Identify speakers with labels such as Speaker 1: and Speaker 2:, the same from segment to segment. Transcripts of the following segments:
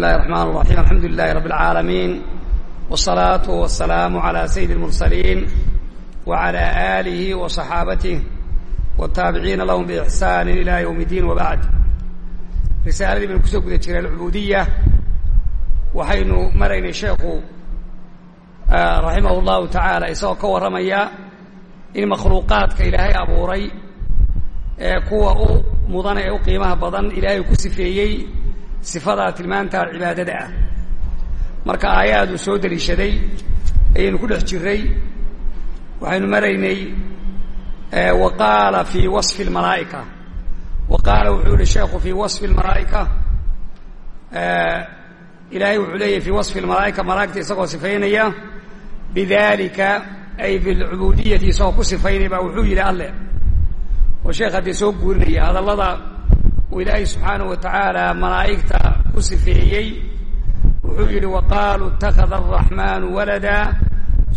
Speaker 1: الله الرحمن الرحيم الحمد لله رب العالمين والصلاة والسلام على سيد المرسلين وعلى آله وصحابته والتابعين لهم بإحسان إلى يوم الدين وبعد رسالة من كسوك ذكر العبودية وحين مرين الشيخ رحمه الله تعالى إساء كور رميا إن مخلوقات كإلهي أبو ري كوا مضانع قيمها بضن إلهي كسفيي sifadaa tilmaantaa cibaadada ah marka aayaadu soo deliishaday ayaynu ku dhex jiray waxaynu maraynay wa qaala fii wasfi اlmalaa'ika wa qaala wuxuu yihi sheekhu fii wasfi اlmalaa'ika ilaahay wuxuu leeyahy fii wasfi اlmalaa'ika malaa'igta isagoo sifaynaya bidalika ay bilcubudiyati isagoo ku sifaynaya baa wuxuu yidhi alle oo sheekh haddee soo guurinaya hadallada uu ilaahay subxaanaه wa tacaala malaa'igta ku sifeeyey wuxuu yidhi waqaaluu اtakada الraxmaanu walada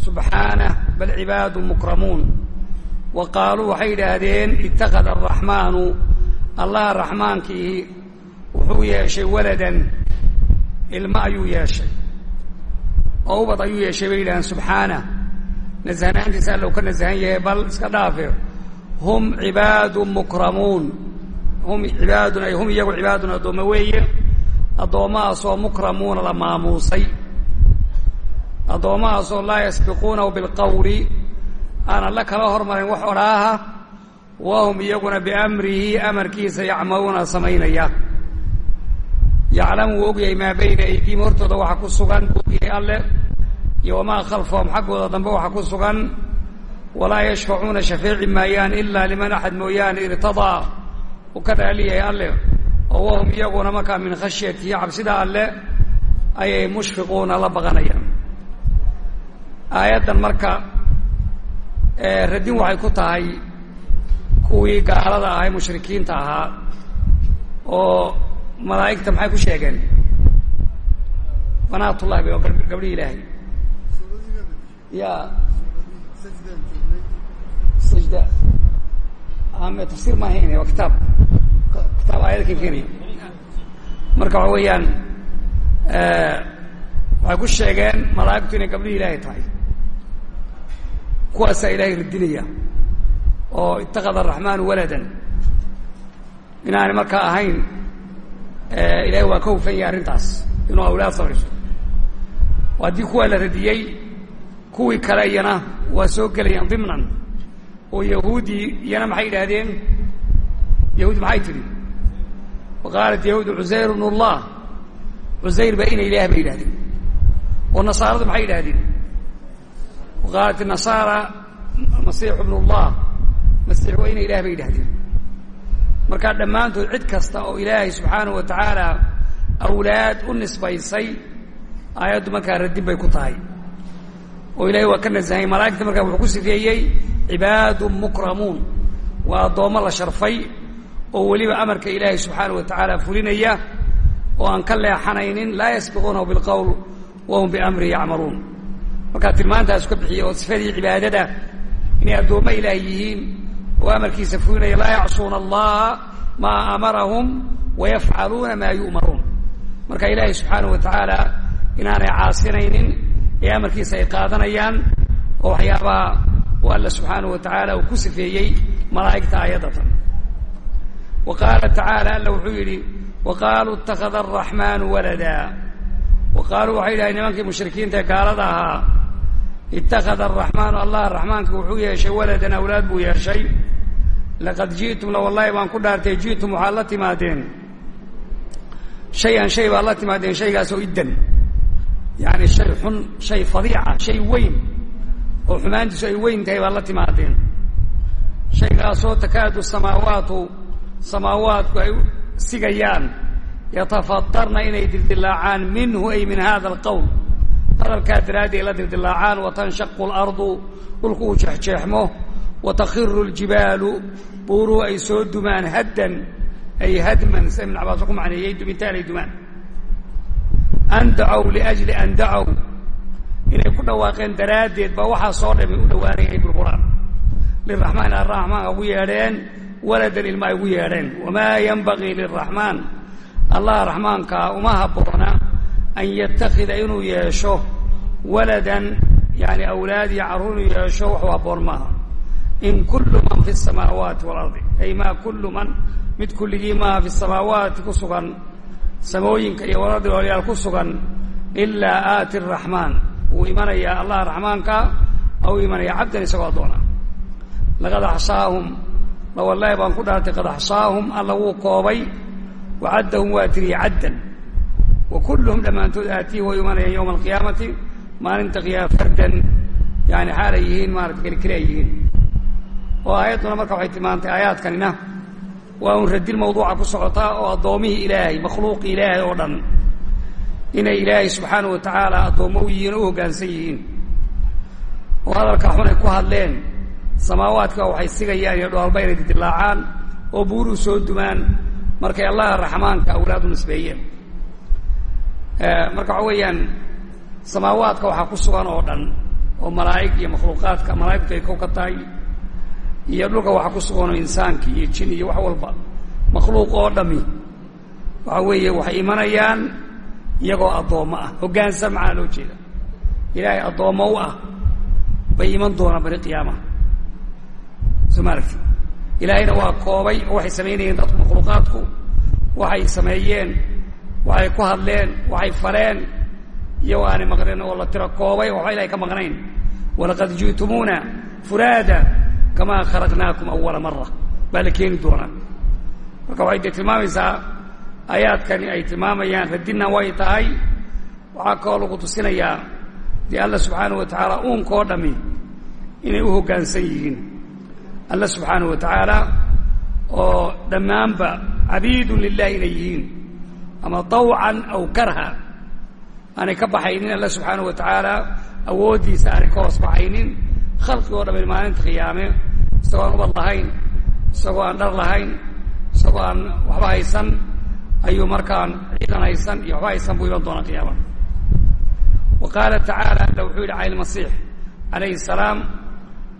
Speaker 1: subxaanah bal cibaadu mukramuun wa qaaluu waxay yidhaahdeen itakada الraxmaanu allah raxmaankii wuxuu yeeshay waladan ilmo ayuu yeeshay oo ubad ayuu yeeshay bay yidhahdeen subxaanah nasahnaantiisa allow ka nasahan yahay bal iska dhaafe hum cibaadu mukramuun hum cibaadun ay hum iyagu cibaadun addoommo weeye. Addoommahaasoo mukramuuna la maamuusay. Addoommahaasoo laa yasbiquunahu bilqawli. Aanan la kala hormarin wax odhaaha. Wa hum iyaguna biamrihi amarkiisa yacmaluuna samaynaya. Yaclamu wuu ogyahay maa bayna aydiihim hortooda waxa ku sugan buu ogyahay alle. Iyo wamaa khalfahum xaggooda dambe waxa ku sugan. Walaa yashfacuuna shafeeci maayaan ilaa liman axad mooyaane irtadaa uu ka raaliyahay alle oo wahum iyaguna markaa min khashyatihi cabsida alle ayay mushfiquuna la baqanayaan. Aayaddan marka radin waxay ku tahay kuwii gaalada ahay mushrikiinta ahaa oo malaa'igta maxay ku sheegeen? Banaatullahi bay oo gabdhi ilaahay. Ya sajda ame tafsir ma ahayn waa kitaab. Kitaab aayada ka keenaya marka waxa weeyaan waxay ku sheegeen malaa'igtu inay gabdhihi ilaahay tahay. Kuwaasaa ilaahay radinaya oo itakada araxmaanu waladan. Inaanay markaa ahayn ilaahay waa ka hufan yahay arrintaas. Inuu awlaad samayso haddii kuwaa la radiyey kuwii kale iyana waa soo gelayaan dimnan oo yahuudi iyana maxay yidhaahdeen? yahuudi maxay tidhi? wa qaalat yahuudu cusayr bnu llah cusayr baa ina ilaah bay yidhahdeen oo nasaaradu maxay yidhahdeen wa qaalat nasaara masiixu bnu llah masiix waa ina ilaah bay yidhahdeen markaa dhammaantood cid kasta oo ilaahay subxaanahu wa tacaala awlaad u nisbaysay aayaddu markaa radin bay ku tahay. Oo ilahay waa ka nasahay malaa'igta markaa wuxuu ku sifeeyey cibaadu mukramuun. Waa addoommo la sharfay oo weliba amarka ilaahay subxaana wa tacaala fulinaya oo aan ka leexanaynin laa yasbiquunahu bilqowl wahum biamrihi yacmaluun. Markaa tilmaantaasu ka bixiyey oo sifadii cibaadada inay addoommo ilaahay yihiin oo amarkiisa fulinaya laa yacsuuna allaha maa amarahum wayafcaluuna maa yu'maruun. Marka ilaahay subxaana wa tacaala inaanay caasinaynin ee amarkiisa ay qaadanayaan oo waxyaabaha u alla subxaanaه wa taعaalى uu ku sifeeyey malaa'igta aayadatan wa qaala taعaalى alla wuxuu yidhi waqaaluu اtakada الraxmaanu walada wa qaaluu waxay yidhahay nimankii mushrikiinta ee gaalada ahaa itakada الraxmaanu allah raxmaanka wuxuu yeeshay waladan awlaad buu yeeshay laqad jiئtum la wallahi baan ku dhaartay jiئtum waxaad la timaadeen shay-an shay baad la timaadeen shaygaasoo iddan yani shay xun shay fadiica shay weyn oo xumaantiisu ay weyn tahay baad la timaadeen shaygaasoo takaadu samaawaatu samaawaadku ay sigayaan yatafatarna inay dildilaacaan minhu ay min hada alqowl hadalkaa daraaddi ay la dildilaacaan watanshaqu alardu dhulku uu jeexjeexmo watakhiru ljibaalu buuruhu ay soo dumaan haddan ay hadman sida ibn cabaas ku macneeyey dumintaan ay dumaan. An dacow liajli an dacow ku dhawaaqeen daraaddeed baa waxaasoo dhan bay u dhowaanayeen bilqur'aan liraxmaan alraxmaan ugu yeedheen waladan ilmaa ugu yeedheen. Wamaa yenbagii liraxmaan allah raxmaankaa uma habboona an yatakida inuu yeesho waladan yani awlaad iyo carruur inuu yeesho waxuu habboon maaha. In kullu man fi samaawaati waalardi ay maa kullu man mid kulligii maaha fi samaawaati ku sugan samooyinka iyo walardi oolyaal ku sugan ilaa aati raxmaan wuu imanayaa allah raxmaanka au imanaya cabdan isagoo addoona laqad axsaahum la wallaahi baan ku dhaartay qad axsaahum alla wuu koobay wacaddahum waa tiriyey caddan. Wa kulluhum dhammaantood aatiihi way imanayaan yowma alqiyaamati maalinta qiyaama fardan yani xaalay yihiin maarata kelikeli yihiin. Oo aayadduna marka waxay tilmaantay aayaadkanina waa un radin mawduuca ku socotaa oo addoomihii ilaahay makhluuqi ilaahay oo dhan inay ilaahay subxaanahu wa tacaala addoommo u yihiin u hoggaansan yihiin. Oo hadalka xun ay ku hadleen samaawaadka waxay sigayaan iyo dhoolba inay didilaacaan oo buuruu soo dumaan markay allaha raxmaanka awlaad u nisbeeyeen. Marka waxa weeyaan samaawaadka waxaa ku sugan oo dhan oo malaa'ig iyo makhluuqaadka malaa'igtu ay kow ka tahay iyo dhulka waxaa ku sugan oo insaanka iyo jin iyo wax walba makhluuq oo dhami waxa weeye waxay imanayaan iyagoo addoommo ah. Hoggaansan maxaa loo jeeda ilaahay addoommo u ah bay iman doonaan bari qiyaamaha soo ma ilaahayna waa koobay oo waxay samaynayeen dadku makhluuqaadku. Waxay sameeyeen waxay ku hadleen waxay faleen iyagoo aanay maqnayn oo la tiro koobay waxba ilahay ka maqnayn. Walaqad ji'tumuuna furaada kamaa khalaqnaakum awala mara baa la keeni doonaa. Marka waxay dee tilmaamaysaa aayaadkani ay tilmaamayaan radinna way tahay. Waxaa kaloo lagu tusinayaa dee alla subxaanahu wa tacaala uunkoo dhammi inay u hoggaansan yihiin. Alla subxaanahu wa tacaala oo dhammaanba cabiidun lilahi inay yihiin. Ama طawcan aw karha. Aanay ka baxaynin alla subxaanaه wa tacaala awooddiisa aanay ka hoos baxaynin. Khalqig oo dhamay maalinta khiyaame isagoo aan ubad lahayn isagoo aan dhar lahayn isagoo aan waxba haysan ayuu markaan ciidan haysan iyo waxba haysan buu iman doona qiyaama. Wa qaala tacaala alla wuxuu yidhi cala masiix calayhi الsalaam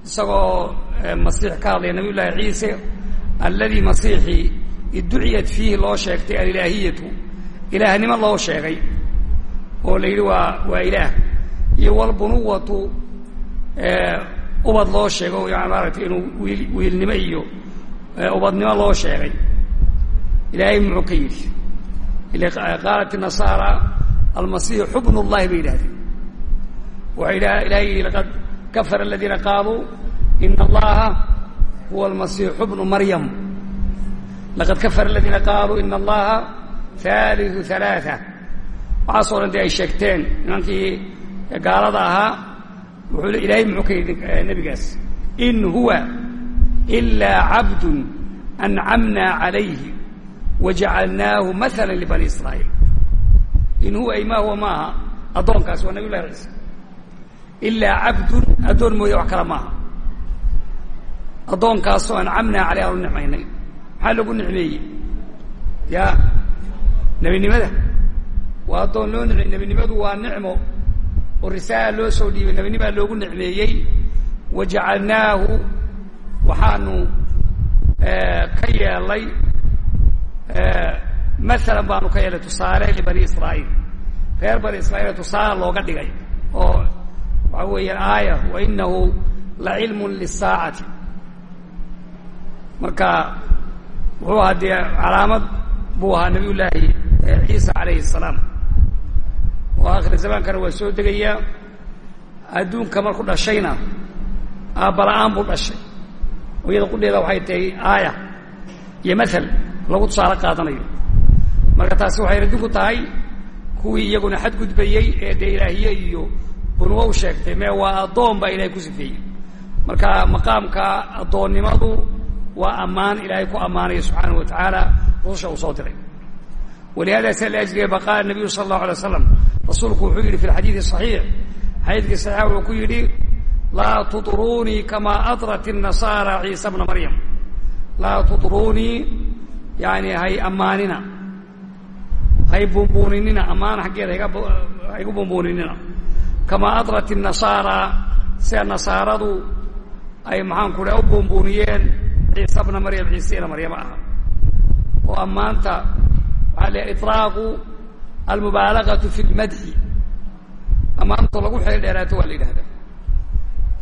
Speaker 1: isagoo masiix ka hadlaya nabiy llaahi ciise alladii masiixii idduciyat fiihi loo sheegtay alilaahiyatu ilaahnimo loo sheegay. Oo la yidhi waa waa ilaah. Iyo walbunuwatu ubad loo sheego maaragtay inuu wiil wiilnimo iyo ubadnimo loo sheegay ilaahay muxuu ka yidhi qaalat nasaara almasiixu xubn اllahi bay yidhahdeen waxaa ilahay yidhi laqad kafara aladiina qaaluu ina allaha huwa almasiixu bnu maryam. Laqad kafara aladiina qaaluu ina allaha haaliu alaaثa waxaasoo dhan dee ay sheegteen nimankii gaalada ahaa wuxuu ilaahay muxuu ka yidhi eh, nebigaas in huwa ilaa cabdu ancamna calayhi wajacalnaahu maala libani israa'iil in huwa ay ma huwa maaha addoonkaasi waa nabiy llahi ciise ilaa cabdun addoon mooye wax kale maaha addoonkaasoo ancamnaa caleyh aanu nicmaynay maxaa lagu nicmeeyey ya nebinimada waa addoon loo nicmey nebinimadu waa nicmo oo risaala loo soo dhiibay nebinimaa loogu nicmeeyey wajacalnaahu waxaanu ka yeelay maalan baanu ka yeelay tusaale libani israa'iil. Reer bani israa'iil tusaale looga dhigay oo waxa weeyaan aaya wa inahu la cilmun lisaacati marka wuxuu ahaa dee calaamad buu ahaa nabiy llaahi ciisa calayhi الsalaam oo akhir zamaankana waa soo degayaa adduunka marku dhashayna aabbala-aan buu dhashay. Oo iyada qudheeda waxay tahay aaya iyo maal lagu tusaale qaadanayo. Marka taasi waxay raddi ku tahay kuwii iyaguna xadgudbayey ee dee ilaahiye iyo bunwo u sheegtay mee waa addoon baa ilahay ku sifeeyey. Marka maqaamka addoonnimadu waa ammaan ilaahay ku ammaanaya subxaanahu wa tacaala rususha uu soo diray. Walihada sia laajligeeba qaala nabiyu sala allahu alay waslam rasuulku wuxuu yidhi fi lxadiidi saxiix xadiidkii saxiixa wuxuu ku yidhi laa tudruunii kamaa adrat inasaara ciisa bna maryam. Laa tudruunii yani hay ammaanina hay buunbuuninina ammaan xaggeeda haygu buunbuuninina kamaa adrat الnasaara sida nasaaradu ay maxaan ku dhaha u buunbuuniyeen ciisa bna maryam ciise ina maryama aha oo ammaanta waxaa la iطlaaqu almubaalagatu fi lmadxi ammaanto lagu xeel dheeraato waa la yidhahdaa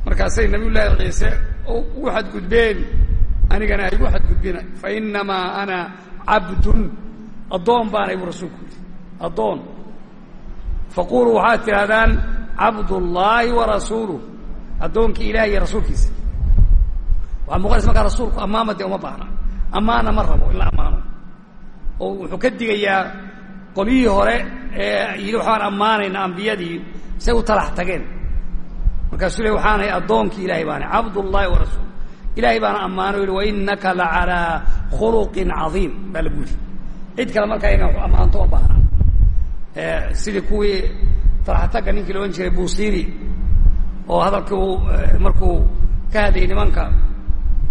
Speaker 1: markaasay nabiy llaahi ciise ugu xadgudbeen anigana ay igu xadgudbina fa inamaa ana cabdun. Addoon baanay buu rasuulku yidhi. Addoon. Faquluu waxaad tidhahdaan cabdullaahi wa rasuuluh. Addoonkii ilahi iyo rasuulkiisa. Waxaa muuqanaysa markaa rasuulku ammaama dee uma baahna. Ammaana ma rabo in la ammaano. Oo wuxuu ka digayaa qolyihii hore ee yidhi waxaan ammaanayna ambiyadii say u talax tageen. Markaasuu le waxaanahay addoonkii ilahay baana cabdullaahi wa rasuul ilahay baana ammaano yihi wainaka la calaa khuluqin cadiim. Baa lagu yidhi cid kale markaa ina ammaanto ma baahna. Sidii kuwii talaxtagga ninkii la odhan jiray buusiri oo hadalkii uu markuu ka hadlayay nimanka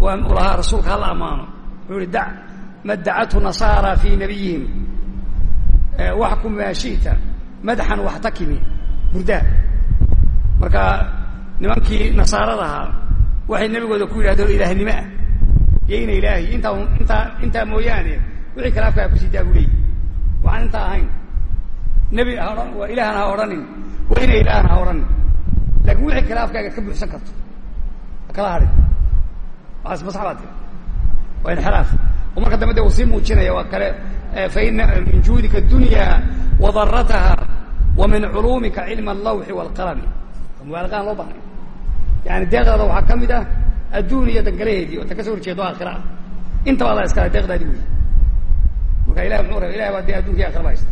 Speaker 1: lahaa rasuulka hala ammaano. Wuxuu ihi da ma nasaara fii nabiyihim. Waxkum maa shi'ta madaxan waxtakimi burdaa marka nimankii nasaarada ahaa waxay nebigooda ku yidhahdeen ilaahnimo ah iyo ina ilaahi intaa intaa intaa mooyaane wixii kale afkaa ku sii daa bu leeyi waxaan intaa ahayn nebi ha odhan waa ilaahna ha odhanin waa ina ilaahna ha odhanin. Laakiin wixii kale ka buuxsan karto. Kala hadhin. Waaas masax baa waa inxiraaf. Oo dambe de uu sii muujinaya waa kale faina min juudika dunya wadarataha wa min culuumika cilma allawxi waalqalami mubaalaqaan loo bahnay yani deeqdaada waxaa ka mid ah adduun iyo dangalaheedii oo ta ka soo horjeedo aakhira ah intaba alla iskala deeqdaadi wey marka ilahi muxuu raba ilahi baa dee addunkii akhiraba haysta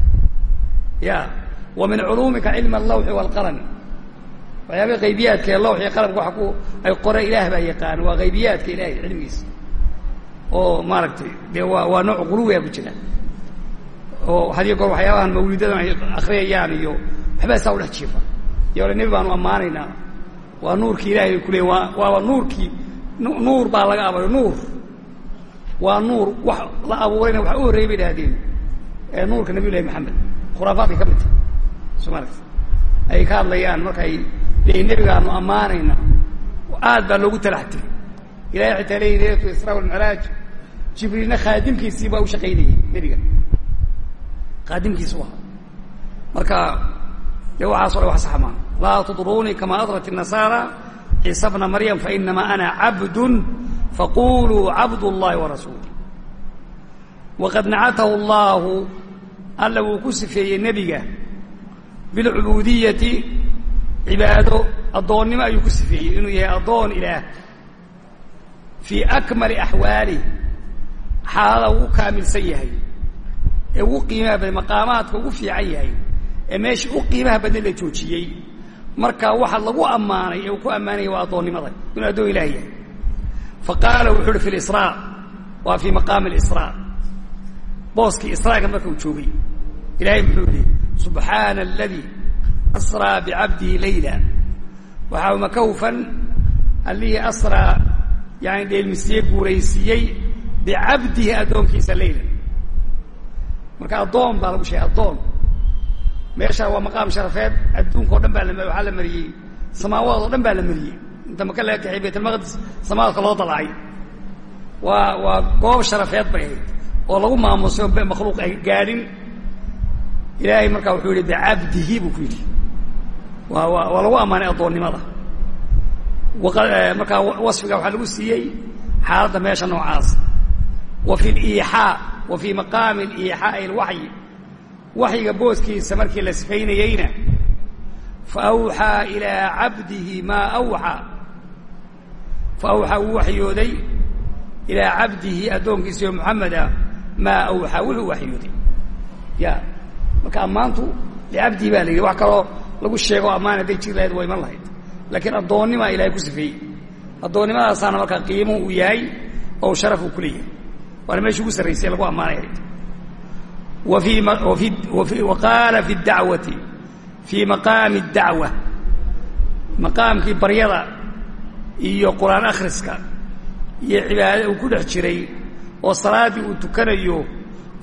Speaker 1: ya wa min culuumika cilma allawxi waalqalami waxyaabaa qaybiyaadka lawx iyo qalamka waa ku ay qore ilaah baa yaqaan waa qaybiyaadka ilahay cilmigiisa oo maaragtay dee waa waa nooc quluwiga ku jira oo hadiyo goor waxyaabahan mawlidadan ay akriyayaan iyo waxbaa saa udhex jiifa iyo ole nebi baanu ammaanaynaa waa nuurkii ilahay bay kuleeyin waa waaba nuurkii nuur baa laga abuuray nuur. Waa nuur wax la abuurayna waxa u horreeyay bay idhahdeen nuurka nabiy llahi maxamed. Khuraafaadkay ka mid tahay soo maaragta ay ka hadlayaan markay leeyiin nebigaanu ammaanayna aad baa loogu talax ilahay xitaa leeyihi leylatu israa walmicraaj jibriilna khaadimkiisii baa u shaqaynayey nebiga. Khaadimkiisi u ahaa marka dee waxaaso dhan wax saxa maa laa tudruunii kama adrat الnasaara ciisa bna maryam fainamaa ana cabdun faquluu cabd اllahi warasuul waqad nacatahu allahu alla wuu ku sifeeyey nebiga bilcubudiyati cibaado addoonnimo ayuu ku sifeeyey inuu yahay addoon ilaah fii akmali axwaalih xaalada ugu kaamilsan yahay ee ugu qiimaha badan maqaamaadka ugu fiican yahay ee meesha u qiimaha badnay la joojiyey marka waxa lagu ammaanay ee uu ku ammaanaya waa addoonnimada inuu addoon ilaah yahay. Fa qaala wuxuu uhi fi lisraa waa fii maqaami alisraa booskii israaga marka joogay ilahay muxuu yihi subxaana aladii asraa bicabdihi layla. Waxaa maka hufan allihii asraa yani dheelmisiye guuraysiiyey bicabdihi addoonkiisa laylan marka addoon baa lagu sheegay addoon meesha waa maqaam sharafeed adduunka o dhan baa waxaa la mariyey. Samaawaad oo dhan baa la mariyey. Inta maka laga kaxay baytulmaqdis samaawadka loo dalacay waa waa goob sharafeed bay ahayd oo lagu maamusay oo makhluuq ay gaadhin ilaahay markaa wuxuu yihi bicabdihi buu ku yidhi. Waa waa waa lagu ammaanay addoonnimada. Markaa wasfiga waxaa lagu siiyey xaaladda meesha noocaas. Wa fi liixaa wa fii maqaami aliixaa'i alwaxyi waxyiga booskiisa markii la sifaynayeyna fa awxaa ilaa cabdihi maa awxaa fa awxaa wuu waxyooday ilaa cabdihi addoonkiisa oo moxamed ah maa awxaa wuxuu waxyooday. Ya marka ammaantu licabdihi baa la yidhi wax kaloo lagu sheego ammaan hadday jir lahayd waa iman lahayd. Laakiin addoonnimaa ilahay ku sifeeyey. Addoonnimadaasana markaa qiimo uu yahay oo sharaf uu ku leeyahay. Waana meesha ugu sarraysay lagu ammaanay. ahayd wa fii wa qaala fi اdacwati fii maqaami اdacwa maqaamkii baryada iyo qur-aan akhriska iyo cibaada uu ku dhex jiray oo salaaddii uu tukanayo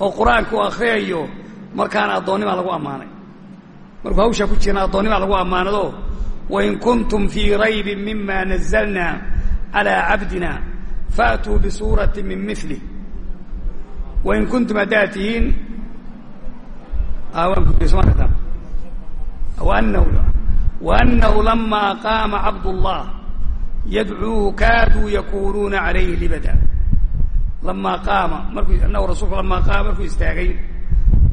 Speaker 1: oo qur-aanka uu akhriyayo markaana addoonnimaa lagu ammaanay markuu hawshaa ku jirna addoonnimaa lagu ammaanado wain kuntum fii raybin mima nazalna calى cabdina faatuu bisuurati min milih wain kuntum haddaad tihiin وأنه لما قام عبد الله يدعوه كادوا يكونون عليه لبدا لما قام مركو أنه رسول لما قام مركو استاغي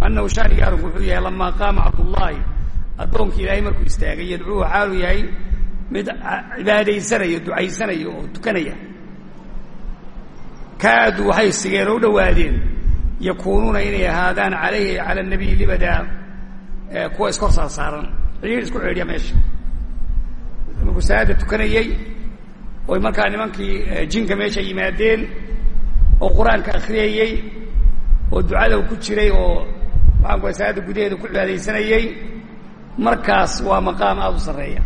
Speaker 1: أنه شان يعرف وحوية لما قام عبد الله أدونك إلهي مركو استاغي يدعوه حاله يهي مد عبادي سنة يدعي سنة يتكنية كادوا حي السجيرون دوادين يكونون إني هذان عليه على النبي لبدا kuwa iskor saar saaran. Ciir isku ceedhiya meesha. Markuu salaada tukanayey oy markaa nimankii jinka meesha yimaadeen oo qur'aanka akhriyayey oo ducada ku jiray oo maxaan kuwa salaada gudaheeda ku cibaadaysanayey markaas waa maqaam aada u sarreeya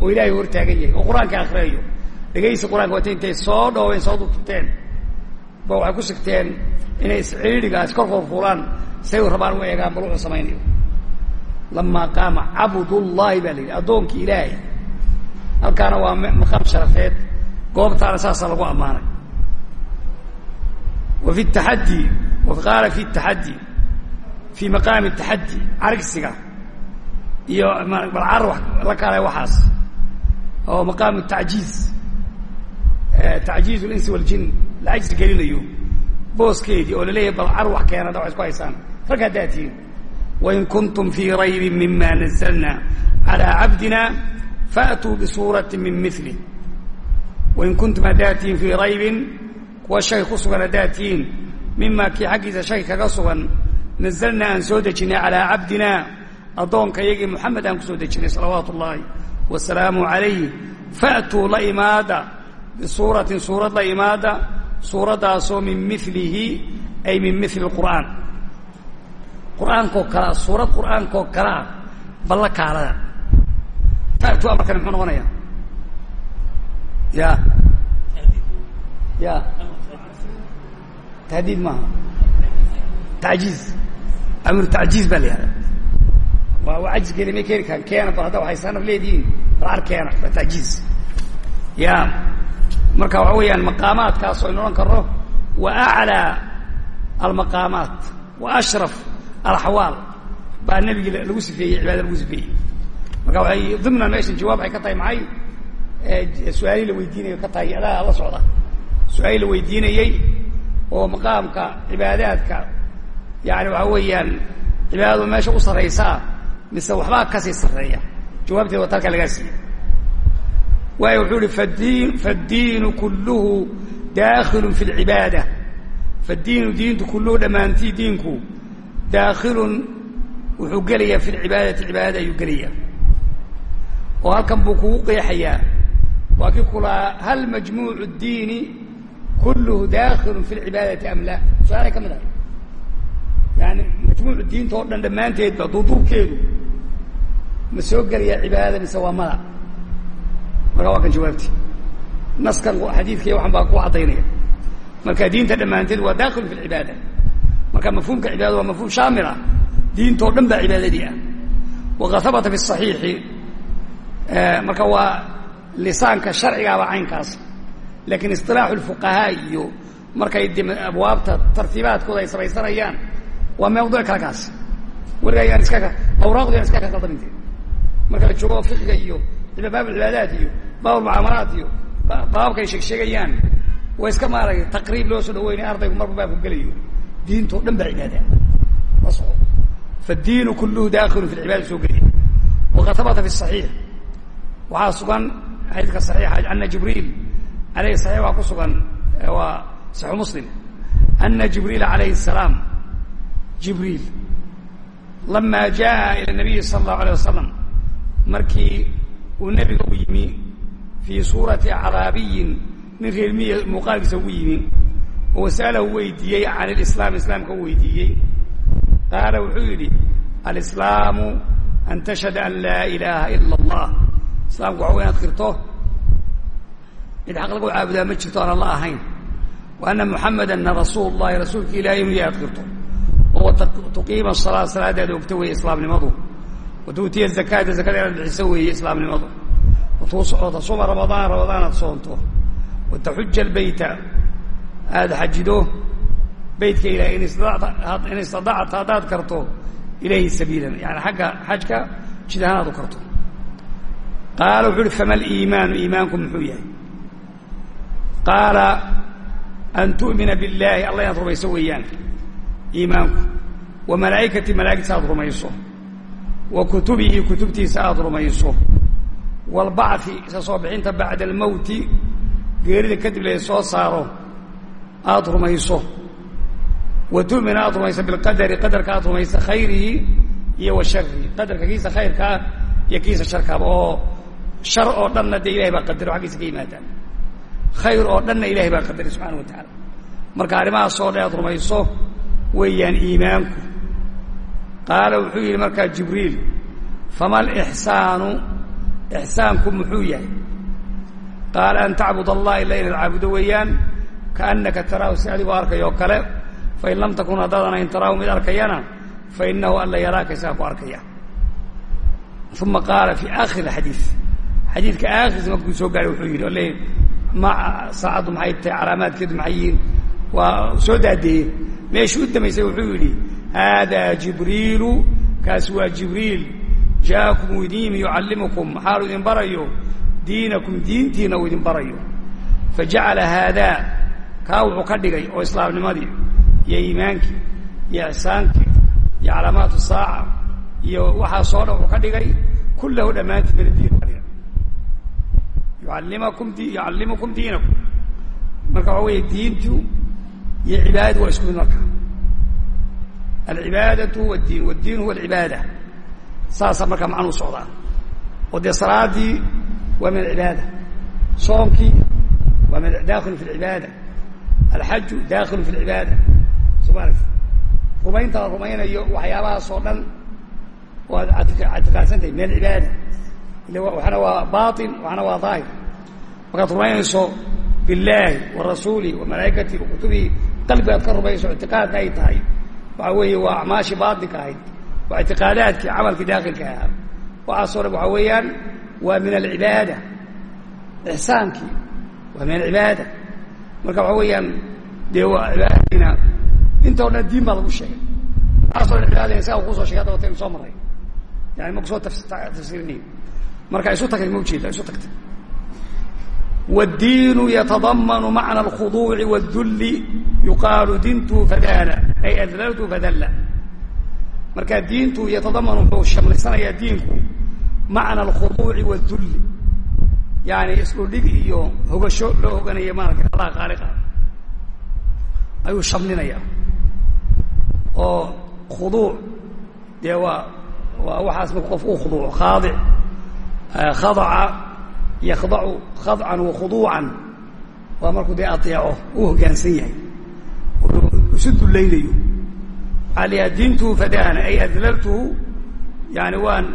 Speaker 1: oo ilaahay hor taagan yahay oo qur'aanka akhriyayo. Dhegaysi qur'aanka wata intay soo dhoobeen soo dutubteen ba waxay ku sigteen inay isciidhigaas kor korfuulaan say rabaan u eegaan bal wuxuu samaynayo lamaa qaama cabdullaahi baa la yidhi addoonkii ilaahay halkaana waa maqaam sharafeed goobtaana saasaa lagu ammaanay wa fi taxaddi wa qaala fi taxaddi fii maqaami taxaddi carigsiga iyo balcar la kaalay waxaas oo maqaamu tacjiiz tacjiiz اlinsi waljin la cajsi gelinayo booskeedii oo la leeyahay balcar wax keena da wa isku haysaan rag haddaa وإن كنتم في ريب مما نزلنا على عبدنا فأتوا بصورة من مثله وإن كنتم أداتين في ريب والشيخ صغا أداتين مما كي حقز شيخ قصغا نزلنا أن سودجنا على عبدنا أضونك يجي محمد أن سودجنا صلوات الله والسلام عليه فأتوا لإمادة بصورة صورة لإمادة صورة صو من مثله أي من مثل القرآن qur'aankoo kalea suurad qur'aankoo kalea balla kaalada. Fatu amarkani muxuu noqonaya ya ya tahdiid maaha. Tajiiz amru tacjiiz baa la yihahda waa waa cajis geli may keeni karaan. Keena bal hadda waxay sanad leedihiin. Balcar keena waa tajiiz ya marka waxa weeyaan maqaamaadkaas aynu odhan karno wa aclى almaqaamaat wa ashraf alaxwaal baa nebigii lagu sifeeyey cibaada lagu sifeeyey. Marka waxay dimnan meeshan jawaab waxay ka tahay maxay? Su'aalihii la weydiinayo ka tahay adaa la socda. Su'aalihii la weydiinayey oo maqaamka cibaadaadka yani waxa weeyaan cibaadadu meesha u sarraysaa mise waxbaa ka sii sarreeya. Jawaabteeda waa talkaa lagaa siiyey. Waayo wuxuu ihi fadiin kulluhu daakhilun fi lcibaada faddiinu diintu kulluhu dhammaantii diinku daakhilun wuxuu gelayaa fi lcibaadati cibaadada ayuu gelayaa oo halkan buu kugu qeexayaa waa kii kulaa hal majmuucu اdiini kulluhu daakhilu fi lcibaadati am la su'aalay ka mid ahay yani majmuucu diinta oo dhan dhammaanteedba duuduubkeedu ma soo gelayaa cibaadada mise waa mada marka waa kan jawaabti naskan xadiidkaiy waxan baa ku caddaynaya marka diinta dhammaanteed waa daakhilu fi lcibaada marka mafhuumka cibaadada waa mafhuum shaamil ah diinta oo dhan baa cibaadadii ah. Waqad habata fi صaxiixi marka waa lisaanka sharcigaaba caynkaas. Laakiin isilaaxu اfuqahaa iyo markay abwaabta tartiibaadkooda ay samaysanayaan waa mawduuc kale kaas. Weligaa yaan iska awraaqdu yaan iska ka qaldaminta marka la joogo fiqiga iyo baab cibaadaat iyo baab mucaamalaat iyo baababka ay sheeg sheegayaan waa iska maaragay taqriib loo soo dhaweynaya ardaygu marba baabku gelayo diinto dhan baa cibaada la soco fadiinu kulluhu daakilu fi lcibaada soo gelaya waqad habata fi صaxiix waxaa sugan xadiidka صaxiixa ana jibriil alayhi saxiix waa ku sugan waa saxu muslim ana jibriil alayhi الsalaam jibriil lama jaءa ilى الnabiyi salى الlahu alيه wasalam markii uu nebiga u yimi fii suurati acraabiyin nin reermiya muuqaalkiisa ugu yimi oo wasa'alahu weydiiyey can ilislaam islaamka u weydiiyey. Qaala wuxuu yidhi alislaamu an tashhada an laa ilaaha ila allah islaamku waxa way inaad qirto cid xaq lagu caabudaa ma jirto aan alla ahayn. Wa anna muxamadana rasuul llahi rasuulka ilahay inuu yahay qirto oo tuqiima salaa salaadaada ogto weeye islaamnimadu. Wa zakaata zakada inaad bixiso weeye islaamnimadu. Wa tasuma ramadaan ramadaan aad soonto. Wa taxuja aada xajido beytka ilahay in istadacta haddaad karto ilayhi sabiilan. Yani agga xajka jid ahaan aad u karto. Qaala wuxuu uhi fama aliimaanu iimaanku muxuu yahay. Qaala an tu'mina billaahi. Alla inaad rumayso weeyaan iimaanku. Wa malaa'ikati malaa'igtiisa aad rumayso. Wa kutubihi kutubtiisa aad rumayso. Waalbacthi isa soo bixinta bacda almowti geerida kadib la soo saaro aad rumayso. Wa tu'mina aad rumayso bilqadari qadarka aad rumayso khayrihi iyo wa sharihi qadarka kiisa khayrkaa iyo kiisa sharkaaba oo shar oo dhanna dee ilahay baa qadaro xaggiisa ka yimaadaan khayr oo dhanna ilahay baa qadaray subxana wa tacaala marka arrimahaasoo dhan aad rumayso weeyaan iimaanku. Qaala wuxuu yidhi markaa jibriil fama alixsaanu ixsaanku muxuu yahay? Qaala an tacbud allah ila inaad caabudo weeyaan kaannaka taraahu si adigoo arkaya oo kale fain lam takun haddaadan ayn taraahu mid arkayana fainahu alla yaraaka isagaa ku arkaya uma qaala fi aakhir xadiid xadiidka aakhirkiisa markuu soo gaaray wuxuu yidhi le ma saacaddu maxay tahay calaamaadkeedu maxay yihiin waa soo daadeeye meeshii u dambaysay wuxuu yidhi haadaa jibriilu kaasi waa jibriil jaakum uu yucallimukum xaalu idin barayo diinakum diintiina uu idin barayo fajacala haadaa kaa wuxuu ka dhigay oo islaamnimadii iyo iimaankii iyo ixsaankii iyo calaamaatu saaca iyo waxaasoo dhan wuxuu ka dhigay kullahu dhammaantii bena diin ka dhigay yuallimakum yucallimukum diinakum. Marka waxa weeye diintu iyo cibaadadu waa isku mid marka. Alcibaadatu wadiin wadiin huwa alcibaada. Saasaa markaa macnuu socdaa. Oo dee salaadii waa min alcibaada. Soomkii waa min daakhilu fi alcibaada alxaju daakhilu fi alcibaada soo ma aragti rumaynta la rumaynayo waxyaabahaasoo dhan oo aad ictiqaadsan tahay min alcibaada ila waxna waa bain waxna waa daahir. Markaad rumaynayso billaahi wa rasuulihi wa malaa'ikatihi wa kutubihi qalbigaad ka rumayso ictiqaadka ay tahay waxa weeye waa acmaashii baatinka ahayd waa ictiqaadaadkii camalkii daakilka ahaa. Waxaasoo dhan waxaa weeyaan waa min alcibaada ixsaankii waa min alcibaada marka waxa weeyaan dee waa cibaadadiina inta o dhan diin baa lagu sheegay waxaasoo dhan cibaadadina saa kusoo shegay hadda wataynu soo marray yani ma kusoo tafsiirinayn marka isu tagtay ma ujeeda isu tagtay wاddiinu yatadamanu macna alkhuduuci wاdulli yuqaalu dintu fadaana ay adlaltu fadalla marka diintu yatadamanu wuxuu shamlaysanayaa diinku macna alkhuduuci wاdulli yani isdhuldhig iyo hogasho loo hoganaya maarata allah khaaliqa. Ayuu shamlinaya oo khuduuc dee waa waa waxaas marku qof uu khuduuco khaadic khadaca yakdacu khadcan wa khuduucan waa markuu dee ateeco uu hoggaansan yahay isu dullaynayo waxaa la yidhaha diintuhu fadaana ay adlaltuhu yani waan